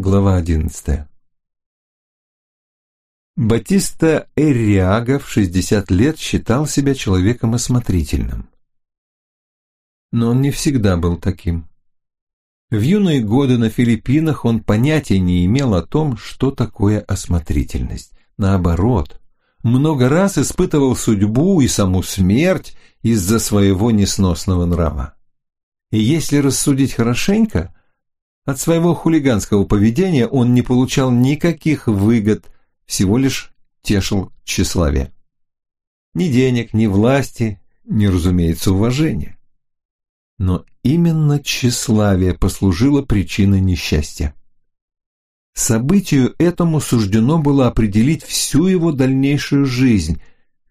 Глава одиннадцатая. Батиста Эрриага в 60 лет считал себя человеком осмотрительным. Но он не всегда был таким. В юные годы на Филиппинах он понятия не имел о том, что такое осмотрительность. Наоборот, много раз испытывал судьбу и саму смерть из-за своего несносного нрава. И если рассудить хорошенько, от своего хулиганского поведения он не получал никаких выгод, всего лишь тешил тщеславие. Ни денег, ни власти, ни, разумеется, уважения. Но именно тщеславие послужило причиной несчастья. Событию этому суждено было определить всю его дальнейшую жизнь,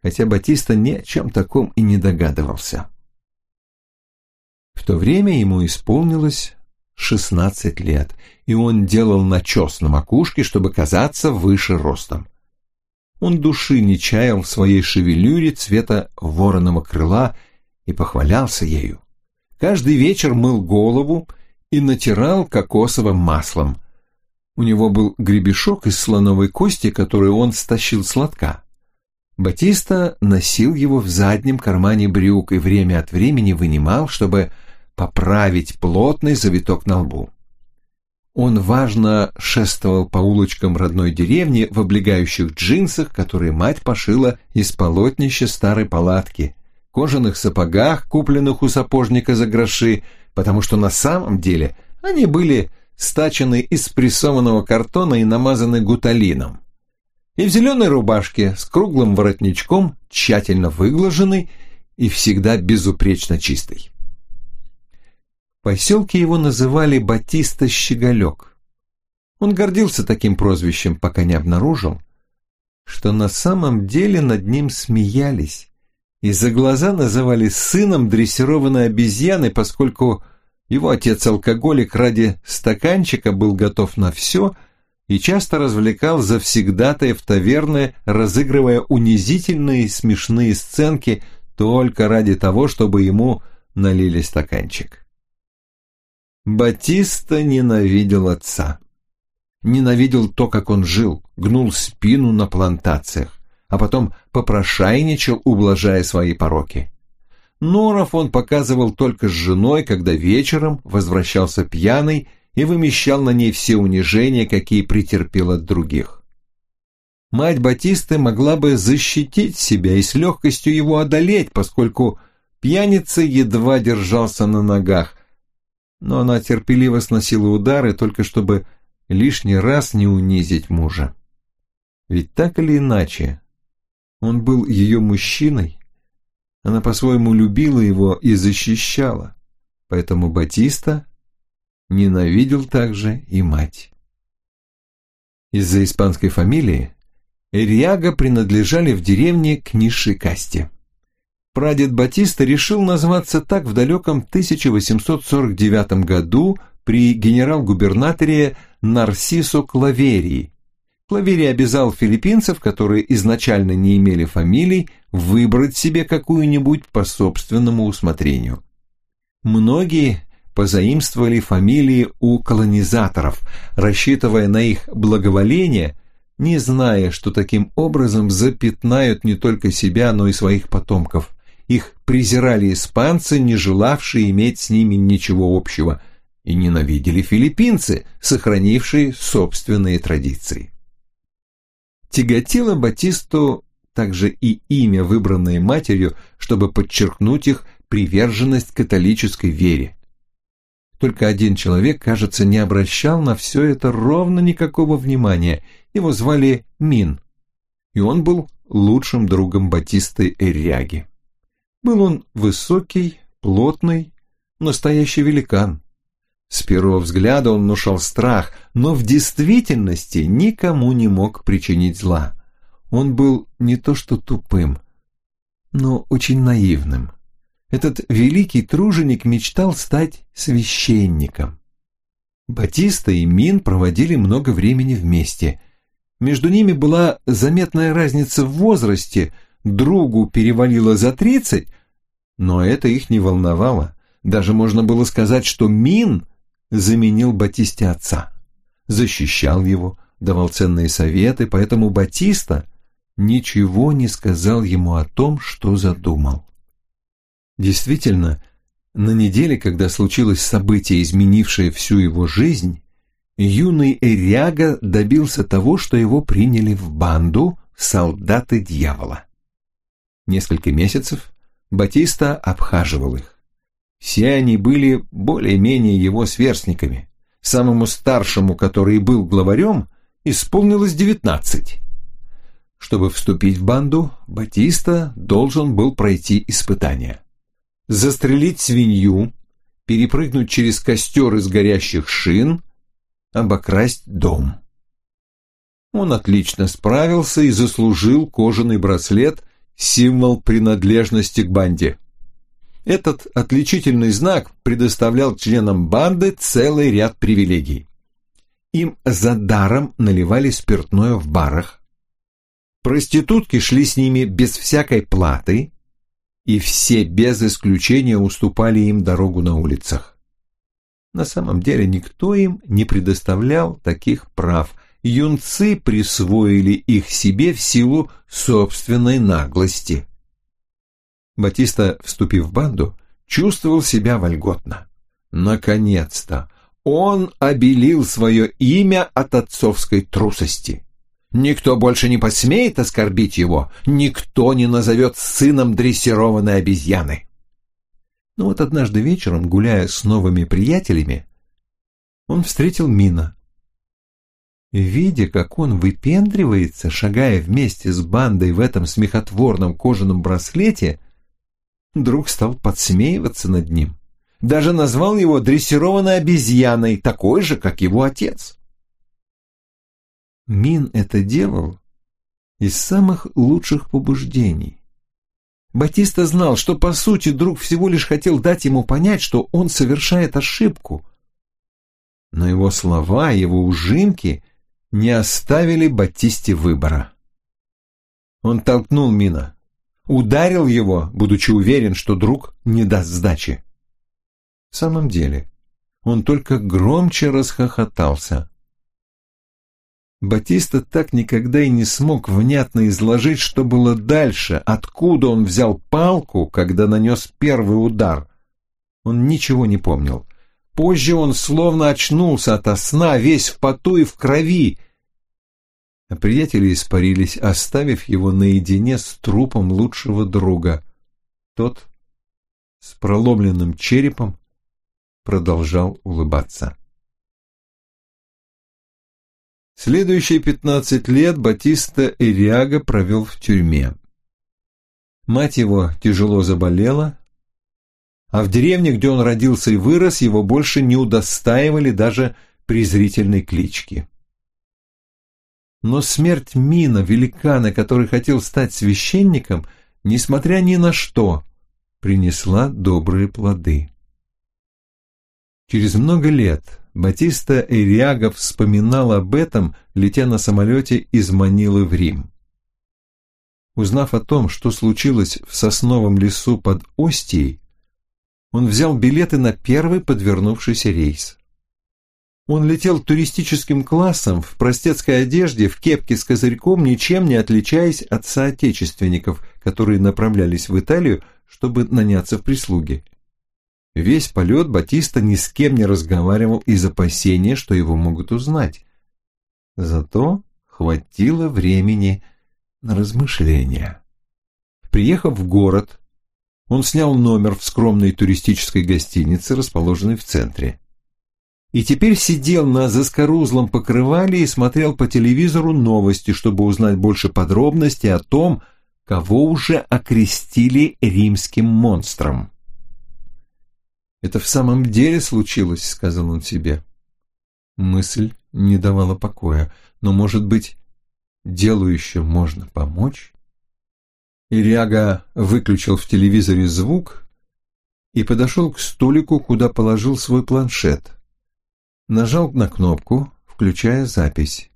хотя Батиста ни о чем таком и не догадывался. В то время ему исполнилось 16 лет, и он делал начес на макушке, чтобы казаться выше ростом. Он души не чаял в своей шевелюре цвета вороного крыла и похвалялся ею. Каждый вечер мыл голову и натирал кокосовым маслом. У него был гребешок из слоновой кости, который он стащил с лотка. Батиста носил его в заднем кармане брюк и время от времени вынимал, чтобы поправить плотный завиток на лбу. Он важно шествовал по улочкам родной деревни в облегающих джинсах, которые мать пошила из полотнища старой палатки, кожаных сапогах, купленных у сапожника за гроши, потому что на самом деле они были стачены из прессованного картона и намазаны гуталином. И в зеленой рубашке с круглым воротничком, тщательно выглаженной и всегда безупречно чистой поселке его называли Батиста Щеголек. Он гордился таким прозвищем, пока не обнаружил, что на самом деле над ним смеялись и за глаза называли сыном дрессированной обезьяны, поскольку его отец-алкоголик ради стаканчика был готов на все и часто развлекал завсегдатая в таверны, разыгрывая унизительные смешные сценки только ради того, чтобы ему налили стаканчик. Батиста ненавидел отца. Ненавидел то, как он жил, гнул спину на плантациях, а потом попрошайничал, ублажая свои пороки. Норов он показывал только с женой, когда вечером возвращался пьяный и вымещал на ней все унижения, какие претерпел от других. Мать Батисты могла бы защитить себя и с легкостью его одолеть, поскольку пьяница едва держался на ногах, но она терпеливо сносила удары, только чтобы лишний раз не унизить мужа. Ведь так или иначе, он был ее мужчиной, она по-своему любила его и защищала, поэтому Батиста ненавидел также и мать. Из-за испанской фамилии Эриага принадлежали в деревне к низшей касте. Прадед Батиста решил назваться так в далеком 1849 году при генерал-губернаторе Нарсисо Клаверии. Клаверий обязал филиппинцев, которые изначально не имели фамилий, выбрать себе какую-нибудь по собственному усмотрению. Многие позаимствовали фамилии у колонизаторов, рассчитывая на их благоволение, не зная, что таким образом запятнают не только себя, но и своих потомков. Их презирали испанцы, не желавшие иметь с ними ничего общего, и ненавидели филиппинцы, сохранившие собственные традиции. Тяготило Батисту также и имя, выбранное матерью, чтобы подчеркнуть их приверженность католической вере. Только один человек, кажется, не обращал на все это ровно никакого внимания. Его звали Мин, и он был лучшим другом Батисты Эряги. Был он высокий, плотный, настоящий великан. С первого взгляда он внушал страх, но в действительности никому не мог причинить зла. Он был не то что тупым, но очень наивным. Этот великий труженик мечтал стать священником. Батиста и Мин проводили много времени вместе. Между ними была заметная разница в возрасте – другу перевалило за тридцать, но это их не волновало. Даже можно было сказать, что Мин заменил Батисте отца. защищал его, давал ценные советы, поэтому Батиста ничего не сказал ему о том, что задумал. Действительно, на неделе, когда случилось событие, изменившее всю его жизнь, юный Эряга добился того, что его приняли в банду солдаты дьявола. Несколько месяцев Батиста обхаживал их. Все они были более-менее его сверстниками. Самому старшему, который был главарем, исполнилось девятнадцать. Чтобы вступить в банду, Батиста должен был пройти испытания. Застрелить свинью, перепрыгнуть через костер из горящих шин, обокрасть дом. Он отлично справился и заслужил кожаный браслет, символ принадлежности к банде. Этот отличительный знак предоставлял членам банды целый ряд привилегий. Им за даром наливали спиртное в барах. Проститутки шли с ними без всякой платы, и все без исключения уступали им дорогу на улицах. На самом деле никто им не предоставлял таких прав. Юнцы присвоили их себе в силу собственной наглости. Батиста, вступив в банду, чувствовал себя вольготно. Наконец-то он обелил свое имя от отцовской трусости. Никто больше не посмеет оскорбить его, никто не назовет сыном дрессированной обезьяны. Но вот однажды вечером, гуляя с новыми приятелями, он встретил Мина. Видя, как он выпендривается, шагая вместе с бандой в этом смехотворном кожаном браслете, друг стал подсмеиваться над ним. Даже назвал его дрессированной обезьяной, такой же, как его отец. Мин это делал из самых лучших побуждений. Батиста знал, что по сути друг всего лишь хотел дать ему понять, что он совершает ошибку. Но его слова, его ужимки не оставили Батисте выбора. Он толкнул Мина, ударил его, будучи уверен, что друг не даст сдачи. В самом деле, он только громче расхохотался. Батиста так никогда и не смог внятно изложить, что было дальше, откуда он взял палку, когда нанес первый удар. Он ничего не помнил. Позже он словно очнулся ото сна, весь в поту и в крови. А приятели испарились, оставив его наедине с трупом лучшего друга. Тот с проломленным черепом продолжал улыбаться. Следующие пятнадцать лет Батиста Эриага провел в тюрьме. Мать его тяжело заболела, а в деревне, где он родился и вырос, его больше не удостаивали даже презрительной клички. Но смерть Мина, великана, который хотел стать священником, несмотря ни на что, принесла добрые плоды. Через много лет Батиста Эриага вспоминал об этом, летя на самолете из Манилы в Рим. Узнав о том, что случилось в сосновом лесу под Остией, он взял билеты на первый подвернувшийся рейс. Он летел туристическим классом в простецкой одежде, в кепке с козырьком, ничем не отличаясь от соотечественников, которые направлялись в Италию, чтобы наняться в прислуге. Весь полет Батиста ни с кем не разговаривал из опасения, что его могут узнать. Зато хватило времени на размышления. Приехав в город, он снял номер в скромной туристической гостинице, расположенной в центре. И теперь сидел на заскорузлом покрывале и смотрел по телевизору новости, чтобы узнать больше подробностей о том, кого уже окрестили римским монстром. «Это в самом деле случилось», — сказал он себе. Мысль не давала покоя, но, может быть, делу еще можно помочь? Иряга выключил в телевизоре звук и подошел к столику, куда положил свой планшет. Нажал на кнопку, включая запись.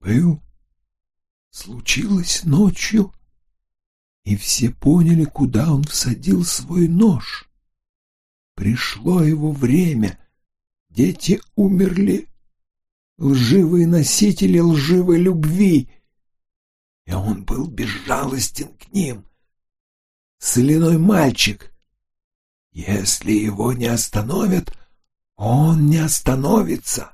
«Был. Случилось ночью и все поняли, куда он всадил свой нож. Пришло его время дети умерли, лживые носители лживой любви, и он был безжалостен к ним. Соляной мальчик. Если его не остановят, он не остановится.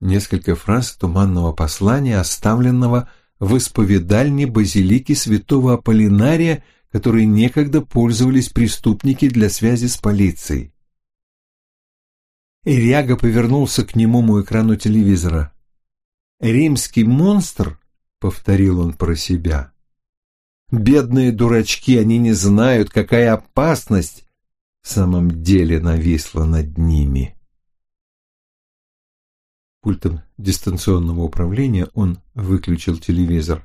Несколько фраз туманного послания, оставленного в исповедальне базилики святого Аполлинария, которой некогда пользовались преступники для связи с полицией. Иряга повернулся к немому экрану телевизора. «Римский монстр?» — повторил он про себя. «Бедные дурачки, они не знают, какая опасность в самом деле нависла над ними». Пультом дистанционного управления он выключил телевизор.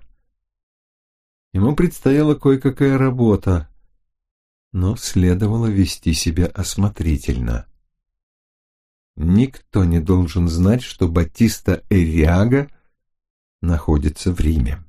Ему предстояла кое-какая работа, но следовало вести себя осмотрительно. Никто не должен знать, что Батиста Эриага находится в Риме.